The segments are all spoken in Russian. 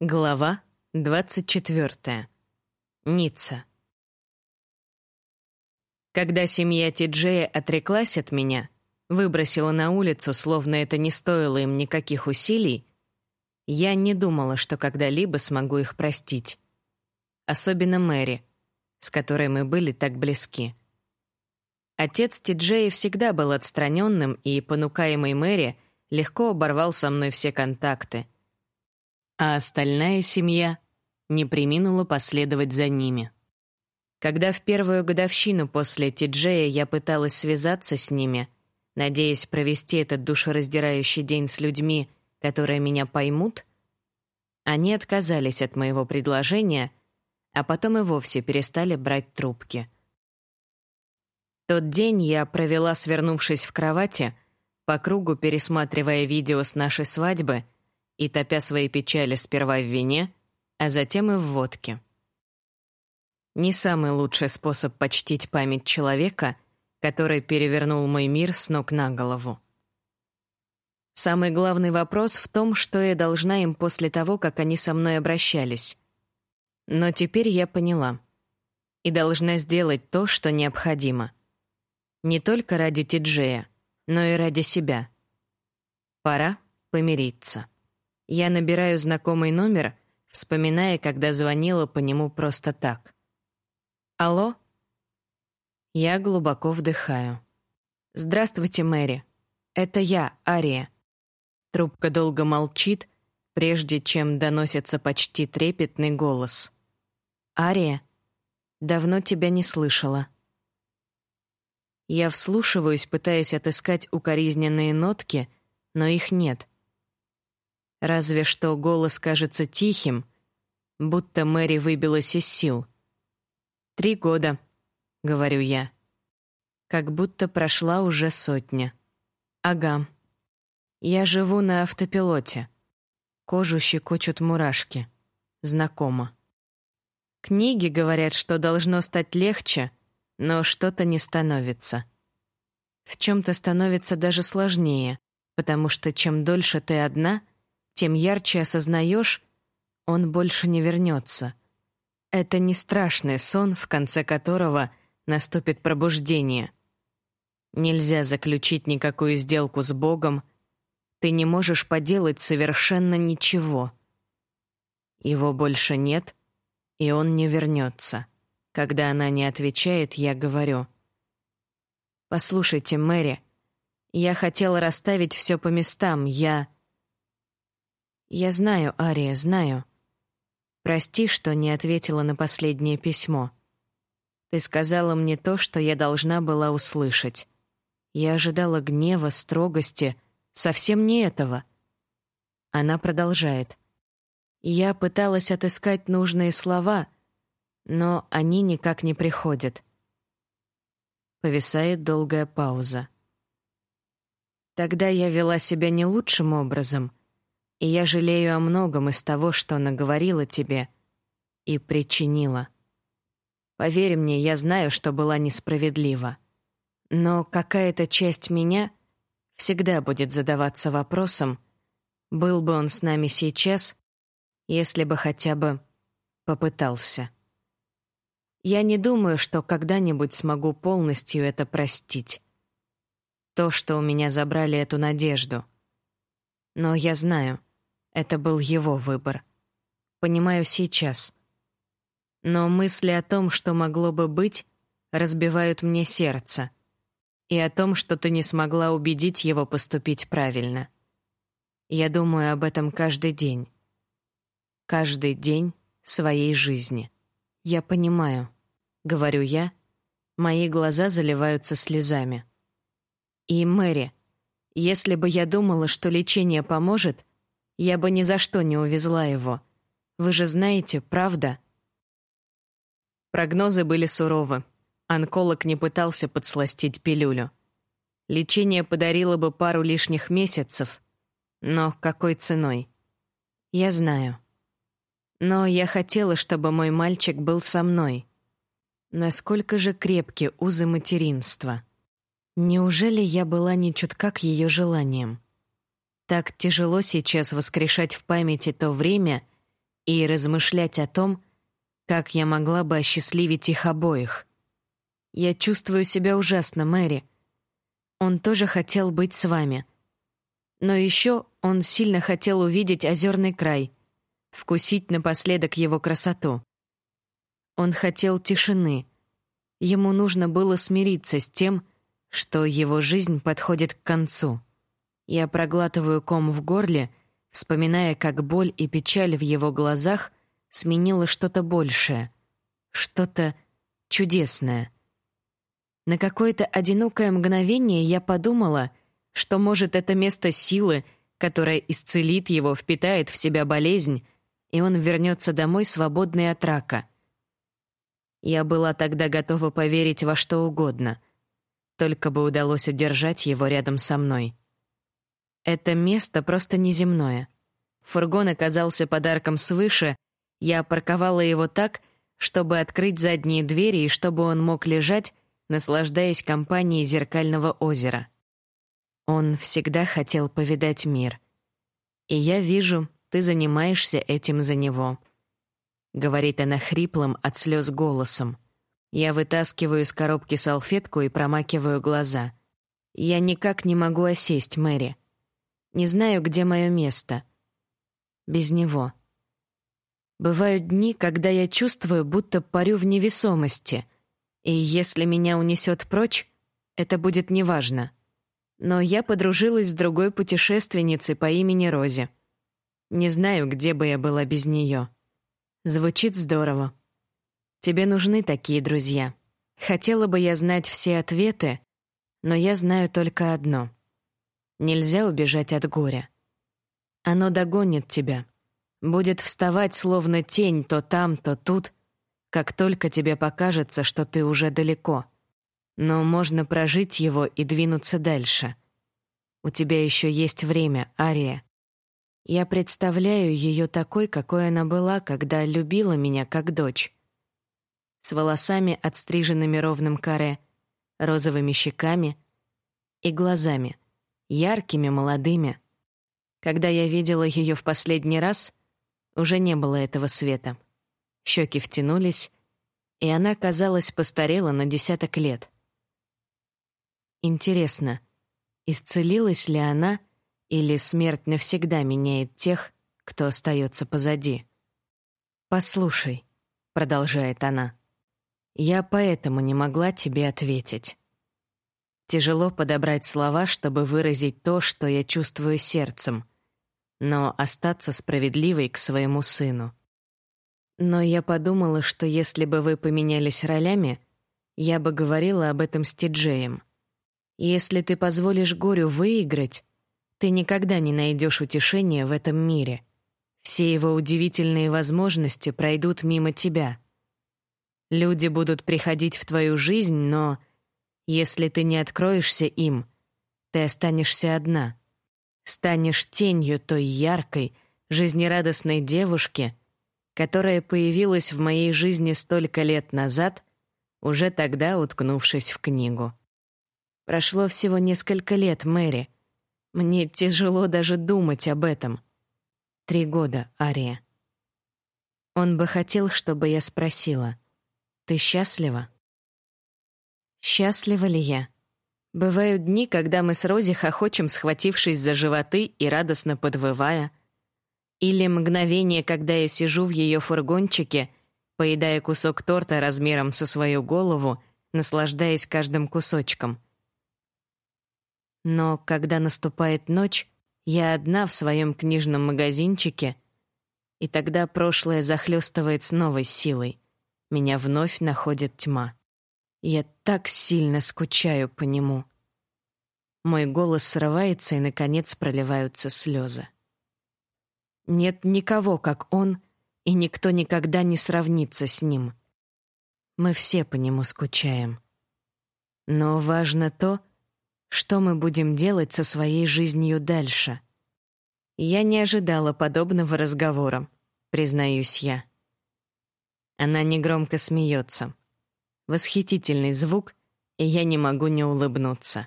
Глава 24. Ницца. Когда семья Тиджея отреклась от меня, выбросила на улицу, словно это не стоило им никаких усилий, я не думала, что когда-либо смогу их простить. Особенно Мэри, с которой мы были так близки. Отец Тиджея всегда был отстраненным и, понукаемый Мэри, легко оборвал со мной все контакты — а остальная семья не приминула последовать за ними. Когда в первую годовщину после Тиджея я пыталась связаться с ними, надеясь провести этот душераздирающий день с людьми, которые меня поймут, они отказались от моего предложения, а потом и вовсе перестали брать трубки. Тот день я провела, свернувшись в кровати, по кругу пересматривая видео с нашей свадьбы — и топя свои печали сперва в вине, а затем и в водке. Не самый лучший способ почтить память человека, который перевернул мой мир с ног на голову. Самый главный вопрос в том, что я должна им после того, как они со мной обращались. Но теперь я поняла. И должна сделать то, что необходимо. Не только ради Тиджея, но и ради себя. Пора помириться. Я набираю знакомый номер, вспоминая, когда звонила по нему просто так. «Алло?» Я глубоко вдыхаю. «Здравствуйте, Мэри. Это я, Ария». Трубка долго молчит, прежде чем доносится почти трепетный голос. «Ария, давно тебя не слышала». Я вслушиваюсь, пытаясь отыскать укоризненные нотки, но их нет — Разве что голос кажется тихим, будто Мэри выбилась из сил. «Три года», — говорю я. Как будто прошла уже сотня. «Ага. Я живу на автопилоте. Кожу щекочут мурашки. Знакомо. Книги говорят, что должно стать легче, но что-то не становится. В чем-то становится даже сложнее, потому что чем дольше ты одна — тем ярче осознаешь, он больше не вернется. Это не страшный сон, в конце которого наступит пробуждение. Нельзя заключить никакую сделку с Богом, ты не можешь поделать совершенно ничего. Его больше нет, и он не вернется. Когда она не отвечает, я говорю: "Послушайте, Мэри, я хотела расставить все по местам. Я «Я знаю, Ария, знаю. Прости, что не ответила на последнее письмо. Ты сказала мне то, что я должна была услышать. Я ожидала гнева, строгости, совсем не этого». Она продолжает. «Я пыталась отыскать нужные слова, но они никак не приходят». Повисает долгая пауза. Тогда я вела себя не лучшим образом — и я жалею о многом из того, что наговорила тебе и причинила. Поверь мне, я знаю, что была несправедлива. Но какая-то часть меня всегда будет задаваться вопросом, был бы он с нами сейчас, если бы хотя бы попытался. Я не думаю, что когда-нибудь смогу полностью это простить. То, что у меня забрали эту надежду. Но я знаю — это был его выбор. Понимаю сейчас. Но мысли о том, что могло бы быть, разбивают мне сердце. И о том, что ты не смогла убедить его поступить правильно. Я думаю об этом каждый день. Каждый день своей жизни. Я понимаю, говорю я, мои глаза заливаются слезами. И Мэри, если бы я думала, что лечение поможет, я бы ни за что не увезла его. Вы же знаете, правда? Прогнозы были суровы. Онколог не пытался подсластить пилюлю. Лечение подарило бы пару лишних месяцев, но какой ценой? Я знаю. Но я хотела, чтобы мой мальчик был со мной. Насколько же крепки узы материнства. Неужели я была не чутка к ее желаниям? Так тяжело сейчас воскрешать в памяти то время и размышлять о том, как я могла бы осчастливить их обоих. Я чувствую себя ужасно, Мэри. Он тоже хотел быть с вами. Но еще он сильно хотел увидеть озерный край, вкусить напоследок его красоту. Он хотел тишины. Ему нужно было смириться с тем, что его жизнь подходит к концу. Я проглатываю ком в горле, вспоминая, как боль и печаль в его глазах сменило что-то большее, что-то чудесное. На какое-то одинокое мгновение я подумала, что, может, это место силы, которая исцелит его, впитает в себя болезнь, и он вернется домой свободный от рака. Я была тогда готова поверить во что угодно, только бы удалось удержать его рядом со мной. Это место просто неземное. Фургон оказался подарком свыше, я парковала его так, чтобы открыть задние двери и чтобы он мог лежать, наслаждаясь компанией зеркального озера. Он всегда хотел повидать мир. И я вижу, ты занимаешься этим за него. Говорит она хриплым от слез голосом. Я вытаскиваю из коробки салфетку и промакиваю глаза. Я никак не могу осесть, Мэри. Не знаю, где мое место. Без него. Бывают дни, когда я чувствую, будто парю в невесомости — и если меня унесет прочь, это будет неважно. Но я подружилась с другой путешественницей по имени Рози. Не знаю, где бы я была без нее. Звучит здорово. Тебе нужны такие друзья. Хотела бы я знать все ответы, но я знаю только одно. Нельзя убежать от горя. Оно догонит тебя. Будет вставать словно тень то там, то тут, как только тебе покажется, что ты уже далеко. Но можно прожить его и двинуться дальше. У тебя еще есть время, Ария. Я представляю ее такой, какой она была, когда любила меня как дочь. С волосами, отстриженными ровным каре, розовыми щеками и глазами, яркими, молодыми. Когда я видела ее в последний раз, уже не было этого света. Щеки втянулись, и она, казалось, постарела на десяток лет. Интересно, исцелилась ли она, или смерть навсегда меняет тех, кто остается позади? «Послушай», — продолжает она, — «я поэтому не могла тебе ответить. Тяжело подобрать слова, чтобы выразить то, что я чувствую сердцем, но остаться справедливой к своему сыну. Но я подумала, что если бы вы поменялись ролями, я бы говорила об этом с Тиджеем. Если ты позволишь горю выиграть, ты никогда не найдешь утешения в этом мире. Все его удивительные возможности пройдут мимо тебя. Люди будут приходить в твою жизнь, но если ты не откроешься им, ты останешься одна. Станешь тенью той яркой, жизнерадостной девушки, которая появилась в моей жизни столько лет назад, уже тогда уткнувшись в книгу. Прошло всего несколько лет, Мэри. Мне тяжело даже думать об этом. Три года, Ария. Он бы хотел, чтобы я спросила, «Ты счастлива?» Счастлива ли я? Бывают дни, когда мы с Рози хохочем, схватившись за животы и радостно подвывая — или мгновение, когда я сижу в ее фургончике, поедая кусок торта размером со свою голову, наслаждаясь каждым кусочком. Но когда наступает ночь, я одна в своем книжном магазинчике, и тогда прошлое захлестывает с новой силой. Меня вновь находит тьма. Я так сильно скучаю по нему. Мой голос срывается, и, наконец, проливаются слезы. Нет никого, как он, и никто никогда не сравнится с ним. Мы все по нему скучаем. Но важно то, что мы будем делать со своей жизнью дальше. Я не ожидала подобного разговора, признаюсь я. Она негромко смеется. Восхитительный звук, и я не могу не улыбнуться.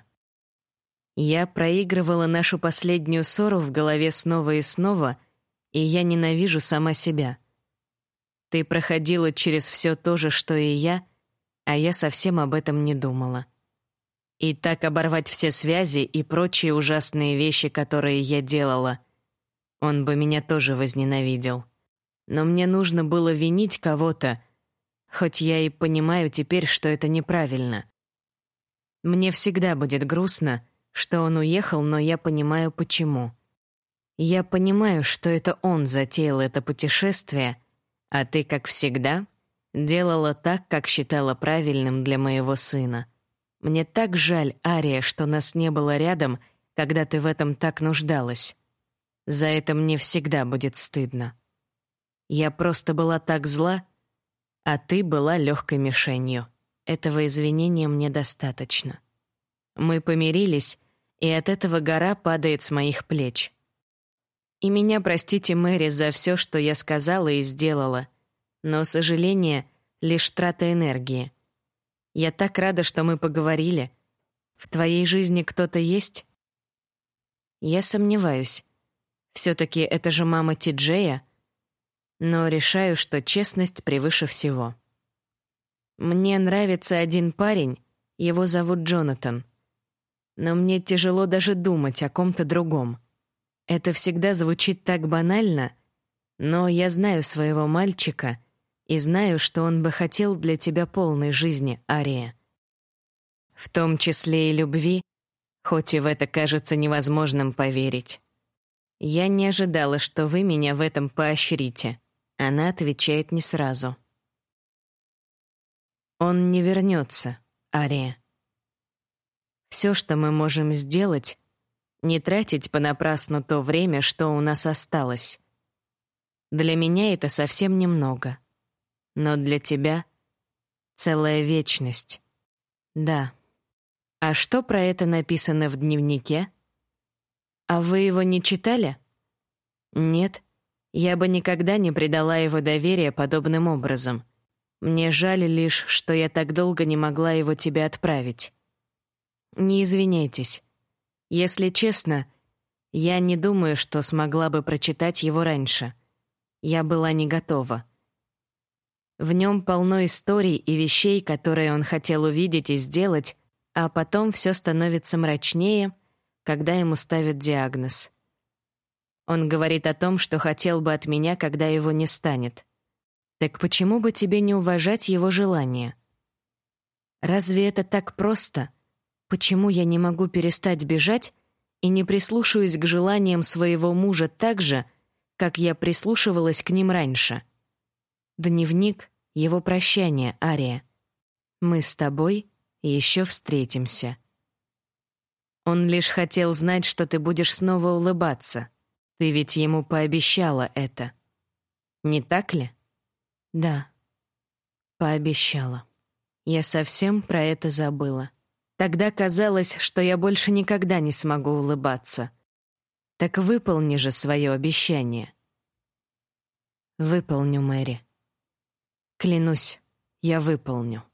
Я проигрывала нашу последнюю ссору в голове снова и снова — и я ненавижу сама себя. Ты проходила через все то же, что и я, а я совсем об этом не думала. И так оборвать все связи и прочие ужасные вещи, которые я делала, он бы меня тоже возненавидел. Но мне нужно было винить кого-то, хоть я и понимаю теперь, что это неправильно. Мне всегда будет грустно, что он уехал, но я понимаю, почему. Я понимаю, что это он затеял это путешествие, а ты, как всегда, делала так, как считала правильным для моего сына. Мне так жаль, Ария, что нас не было рядом, когда ты в этом так нуждалась. За это мне всегда будет стыдно. Я просто была так зла, а ты была легкой мишенью. Этого извинения мне достаточно. Мы помирились, и от этого гора падает с моих плеч. И меня простите, Мэри, за все, что я сказала и сделала. Но сожаление — лишь трата энергии. Я так рада, что мы поговорили. В твоей жизни кто-то есть? Я сомневаюсь. Все-таки это же мама Ти-Джея. Но решаю, что честность превыше всего. Мне нравится один парень, его зовут Джонатан. Но мне тяжело даже думать о ком-то другом. Это всегда звучит так банально, но я знаю своего мальчика и знаю, что он бы хотел для тебя полной жизни, Ария. В том числе и любви, хоть и в это кажется невозможным поверить. Я не ожидала, что вы меня в этом поощрите. Она отвечает не сразу. Он не вернется, Ария. Все, что мы можем сделать, не тратить понапрасну то время, что у нас осталось. Для меня это совсем немного. Но для тебя целая вечность. Да. А что про это написано в дневнике? А вы его не читали? Нет. Я бы никогда не предала его доверия подобным образом. Мне жаль лишь, что я так долго не могла его тебе отправить. Не извиняйтесь. Если честно, я не думаю, что смогла бы прочитать его раньше. Я была не готова. В нем полно историй и вещей, которые он хотел увидеть и сделать, а потом все становится мрачнее, когда ему ставят диагноз. Он говорит о том, что хотел бы от меня, когда его не станет. Так почему бы тебе не уважать его желания? Разве это так просто — Почему я не могу перестать бежать и не прислушаюсь к желаниям своего мужа так же, как я прислушивалась к ним раньше? Дневник — его прощание, Ария. Мы с тобой еще встретимся. Он лишь хотел знать, что ты будешь снова улыбаться. Ты ведь ему пообещала это. Не так ли? Да. Пообещала. Я совсем про это забыла. Тогда казалось, что я больше никогда не смогу улыбаться. Так выполни же свое обещание. Выполню, Мэри. Клянусь, я выполню.